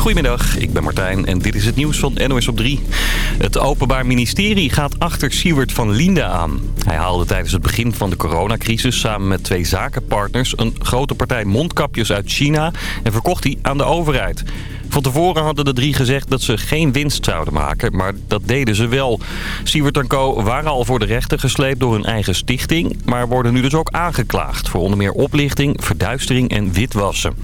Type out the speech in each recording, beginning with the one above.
Goedemiddag, ik ben Martijn en dit is het nieuws van NOS op 3. Het Openbaar Ministerie gaat achter Siewert van Linde aan. Hij haalde tijdens het begin van de coronacrisis samen met twee zakenpartners... een grote partij mondkapjes uit China en verkocht die aan de overheid. Van tevoren hadden de drie gezegd dat ze geen winst zouden maken, maar dat deden ze wel. Siewert Co. waren al voor de rechter gesleept door hun eigen stichting, maar worden nu dus ook aangeklaagd voor onder meer oplichting, verduistering en witwassen.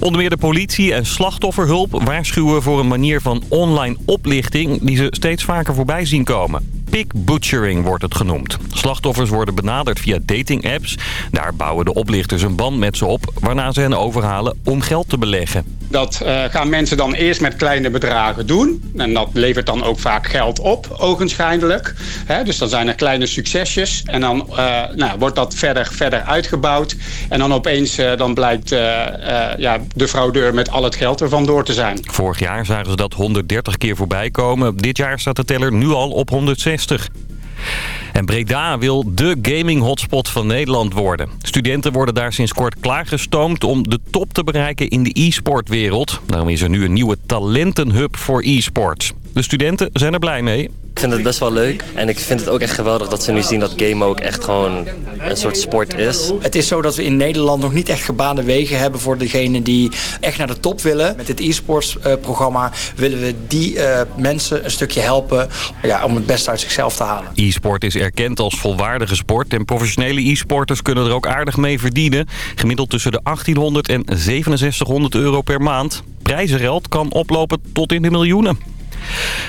Onder meer de politie en slachtofferhulp waarschuwen voor een manier van online oplichting die ze steeds vaker voorbij zien komen. Pig butchering wordt het genoemd. Slachtoffers worden benaderd via dating-apps. Daar bouwen de oplichters een band met ze op, waarna ze hen overhalen om geld te beleggen. Dat uh, gaan mensen dan eerst met kleine bedragen doen. En dat levert dan ook vaak geld op, ogenschijnlijk. He, dus dan zijn er kleine succesjes. En dan uh, nou, wordt dat verder, verder uitgebouwd. En dan opeens uh, dan blijkt ja, de fraudeur met al het geld ervan door te zijn. Vorig jaar zagen ze dat 130 keer voorbij komen. Dit jaar staat de teller nu al op 160. En Breda wil de gaming hotspot van Nederland worden. Studenten worden daar sinds kort klaargestoomd om de top te bereiken in de e-sportwereld. Daarom is er nu een nieuwe talentenhub voor e-sports. De studenten zijn er blij mee. Ik vind het best wel leuk. En ik vind het ook echt geweldig dat ze nu zien dat game ook echt gewoon een soort sport is. Het is zo dat we in Nederland nog niet echt gebaande wegen hebben voor degenen die echt naar de top willen. Met dit e-sports eh, programma willen we die uh, mensen een stukje helpen ja, om het beste uit zichzelf te halen. E-sport is erkend als volwaardige sport en professionele e-sporters kunnen er ook aardig mee verdienen. Gemiddeld tussen de 1800 en 6700 euro per maand. Prijzengeld kan oplopen tot in de miljoenen.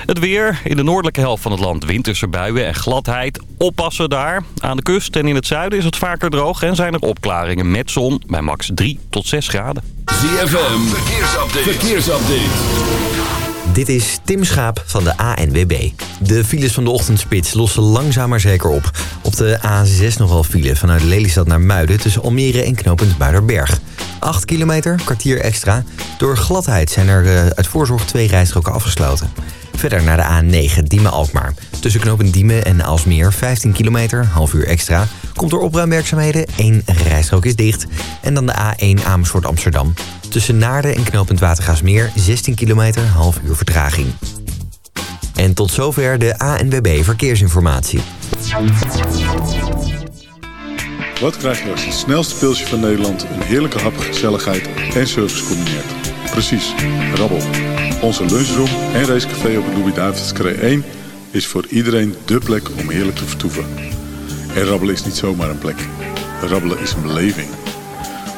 Het weer. In de noordelijke helft van het land winterse buien en gladheid. Oppassen daar. Aan de kust en in het zuiden is het vaker droog en zijn er opklaringen met zon bij max 3 tot 6 graden. ZFM. Verkeersupdate. Verkeersupdate. Dit is Tim Schaap van de ANWB. De files van de ochtendspits lossen langzaam maar zeker op. Op de A6 nogal file vanuit Lelystad naar Muiden... tussen Almere en knooppunt Muiderberg. 8 kilometer, kwartier extra. Door gladheid zijn er uh, uit voorzorg twee rijstroken afgesloten. Verder naar de A9 Diemen-Alkmaar. Tussen knooppunt Diemen en Alsmeer 15 kilometer, half uur extra. Komt door opruimwerkzaamheden, één rijstrook is dicht. En dan de A1 Amersfoort Amsterdam. Tussen Naarden en knooppunt Watergaasmeer 16 kilometer, half uur vertraging. En tot zover de ANWB Verkeersinformatie. Wat krijg je als het snelste pilsje van Nederland... een heerlijke hap, gezelligheid en service combineert? Precies, rabbel. Onze lunchroom en racecafé op de Louis-David's 1... is voor iedereen dé plek om heerlijk te vertoeven. En rabbelen is niet zomaar een plek. Rabbelen is een beleving.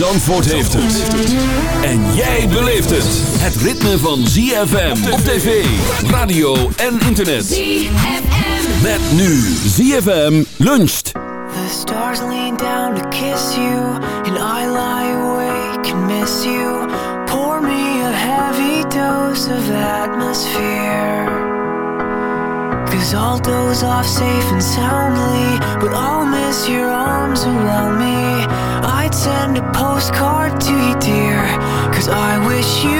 Zandvoort heeft het. En jij beleeft het. Het ritme van ZFM op tv, radio en internet. ZFM. Met nu ZFM luncht. The stars lean down to kiss you. And I lie awake and miss you. Pour me a heavy dose of atmosphere. Cause I'll doze off safe and soundly. But I'll miss your arms around me. I'd send a postcard to you, dear. Cause I wish you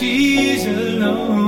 she's alone.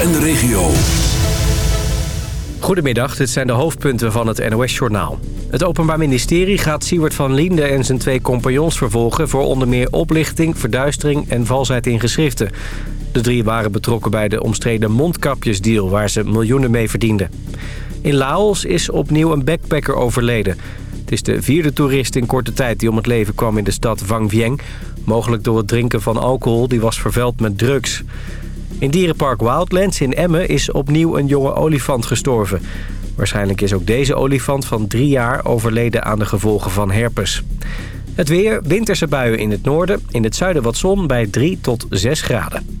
En de regio. Goedemiddag, dit zijn de hoofdpunten van het NOS-journaal. Het Openbaar Ministerie gaat Siewert van Linde en zijn twee compagnons vervolgen... voor onder meer oplichting, verduistering en valsheid in geschriften. De drie waren betrokken bij de omstreden mondkapjesdeal... waar ze miljoenen mee verdienden. In Laos is opnieuw een backpacker overleden. Het is de vierde toerist in korte tijd die om het leven kwam in de stad Vang Vieng. Mogelijk door het drinken van alcohol, die was vervuild met drugs. In dierenpark Wildlands in Emmen is opnieuw een jonge olifant gestorven. Waarschijnlijk is ook deze olifant van drie jaar overleden aan de gevolgen van herpes. Het weer, winterse buien in het noorden. In het zuiden wat zon bij 3 tot 6 graden.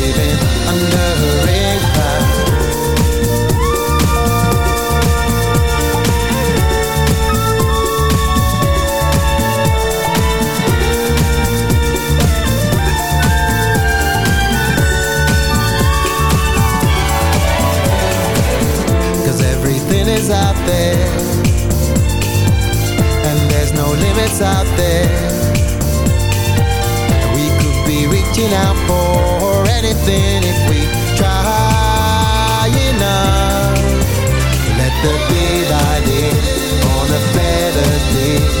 out there. And there's no limits out there. We could be reaching out for anything if we try enough. Let the daylight in on a better day